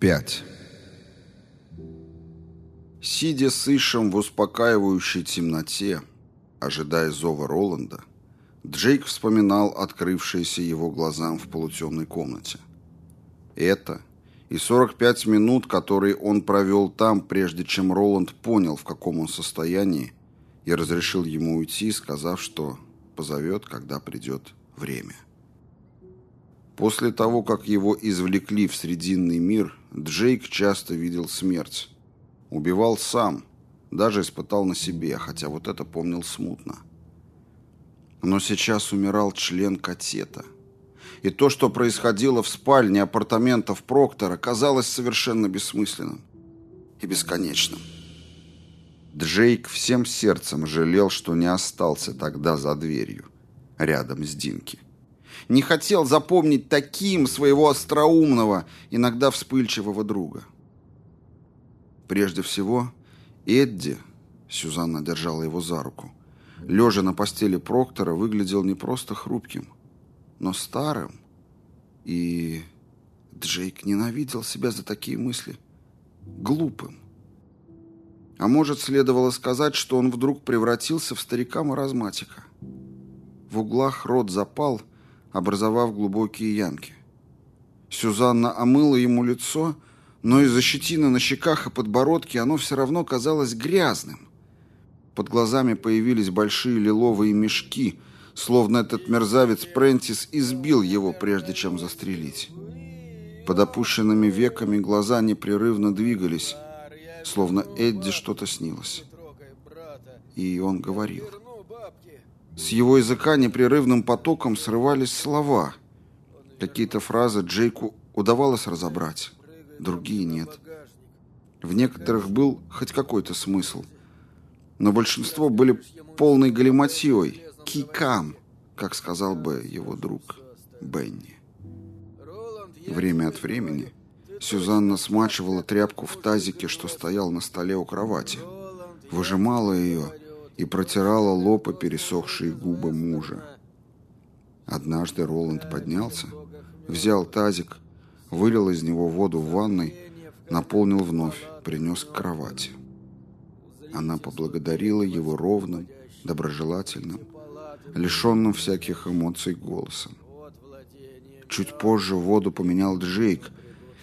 5. Сидя с Ишем в успокаивающей темноте, ожидая зова Роланда, Джейк вспоминал открывшееся его глазам в полутемной комнате. Это и 45 минут, которые он провел там, прежде чем Роланд понял, в каком он состоянии, и разрешил ему уйти, сказав, что позовет, когда придет время. После того, как его извлекли в Срединный мир, Джейк часто видел смерть. Убивал сам, даже испытал на себе, хотя вот это помнил смутно. Но сейчас умирал член катета. И то, что происходило в спальне апартаментов Проктора, казалось совершенно бессмысленным и бесконечным. Джейк всем сердцем жалел, что не остался тогда за дверью, рядом с Динки не хотел запомнить таким своего остроумного, иногда вспыльчивого друга. Прежде всего, Эдди, Сюзанна держала его за руку, лежа на постели Проктора, выглядел не просто хрупким, но старым. И Джейк ненавидел себя за такие мысли. Глупым. А может, следовало сказать, что он вдруг превратился в старика-маразматика. В углах рот запал, образовав глубокие ямки. Сюзанна омыла ему лицо, но из-за щетины на щеках и подбородке оно все равно казалось грязным. Под глазами появились большие лиловые мешки, словно этот мерзавец Прентис избил его, прежде чем застрелить. Под опущенными веками глаза непрерывно двигались, словно Эдди что-то снилось. И он говорил. С его языка непрерывным потоком срывались слова. Какие-то фразы Джейку удавалось разобрать, другие нет. В некоторых был хоть какой-то смысл, но большинство были полной галиматьей, кикам, как сказал бы его друг Бенни. Время от времени Сюзанна смачивала тряпку в тазике, что стоял на столе у кровати, выжимала ее и протирала лоб пересохшие губы мужа. Однажды Роланд поднялся, взял тазик, вылил из него воду в ванной, наполнил вновь, принес к кровати. Она поблагодарила его ровным, доброжелательным, лишенным всяких эмоций голосом. Чуть позже воду поменял Джейк,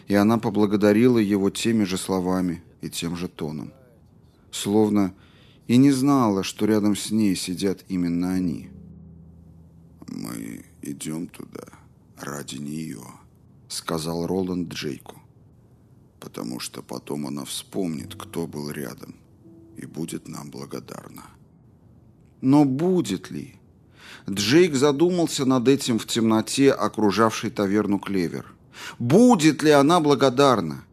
и она поблагодарила его теми же словами и тем же тоном. Словно и не знала, что рядом с ней сидят именно они. «Мы идем туда ради нее», — сказал Роланд Джейку. «Потому что потом она вспомнит, кто был рядом, и будет нам благодарна». Но будет ли? Джейк задумался над этим в темноте, окружавшей таверну Клевер. Будет ли она благодарна?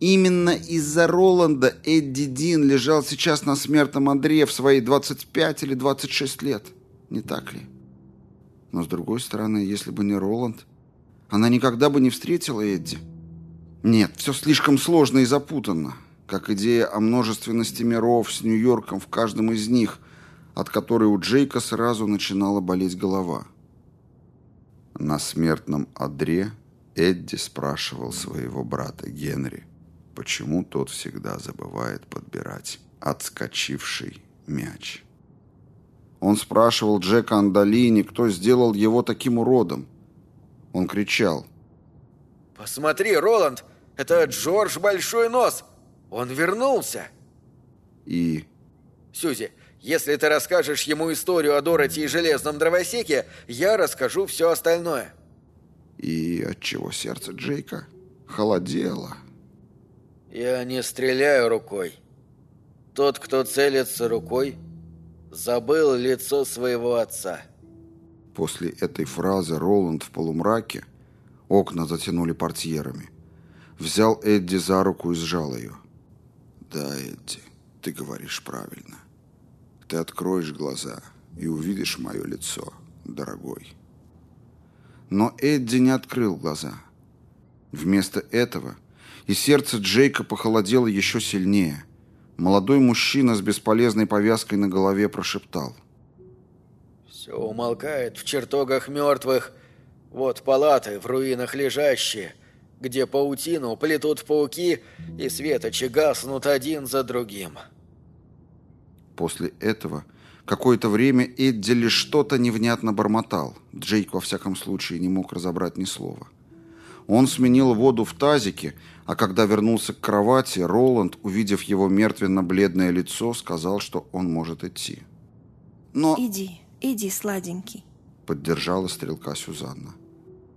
Именно из-за Роланда Эдди Дин лежал сейчас на смертном Андре в свои 25 или 26 лет. Не так ли? Но с другой стороны, если бы не Роланд, она никогда бы не встретила Эдди. Нет, все слишком сложно и запутанно, как идея о множественности миров с Нью-Йорком в каждом из них, от которой у Джейка сразу начинала болеть голова. На смертном Адре Эдди спрашивал своего брата Генри, почему тот всегда забывает подбирать отскочивший мяч. Он спрашивал Джека Андалини, кто сделал его таким уродом. Он кричал. «Посмотри, Роланд, это Джордж Большой Нос! Он вернулся!» И... «Сюзи, если ты расскажешь ему историю о Дороти и Железном Дровосеке, я расскажу все остальное». И отчего сердце Джейка холодело. Я не стреляю рукой. Тот, кто целится рукой, забыл лицо своего отца. После этой фразы Роланд в полумраке, окна затянули портьерами, взял Эдди за руку и сжал ее. «Да, Эдди, ты говоришь правильно. Ты откроешь глаза и увидишь мое лицо, дорогой». Но Эдди не открыл глаза. Вместо этого – и сердце Джейка похолодело еще сильнее. Молодой мужчина с бесполезной повязкой на голове прошептал. «Все умолкает в чертогах мертвых. Вот палаты в руинах лежащие. где паутину плетут пауки и светочи гаснут один за другим. После этого какое-то время Эдди лишь что-то невнятно бормотал. Джейк, во всяком случае, не мог разобрать ни слова. Он сменил воду в тазике, а когда вернулся к кровати, Роланд, увидев его мертвенно-бледное лицо, сказал, что он может идти. Но... «Иди, иди, сладенький», — поддержала стрелка Сюзанна.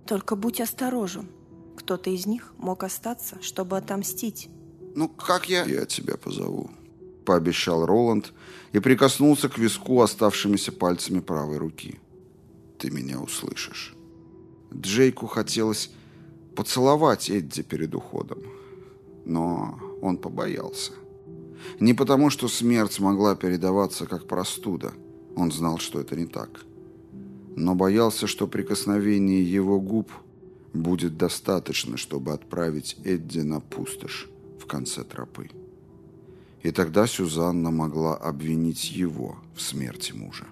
«Только будь осторожен. Кто-то из них мог остаться, чтобы отомстить». «Ну, как я...» «Я тебя позову», — пообещал Роланд и прикоснулся к виску оставшимися пальцами правой руки. «Ты меня услышишь». Джейку хотелось поцеловать Эдди перед уходом, но он побоялся. Не потому, что смерть могла передаваться как простуда, он знал, что это не так, но боялся, что прикосновение его губ будет достаточно, чтобы отправить Эдди на пустошь в конце тропы. И тогда Сюзанна могла обвинить его в смерти мужа.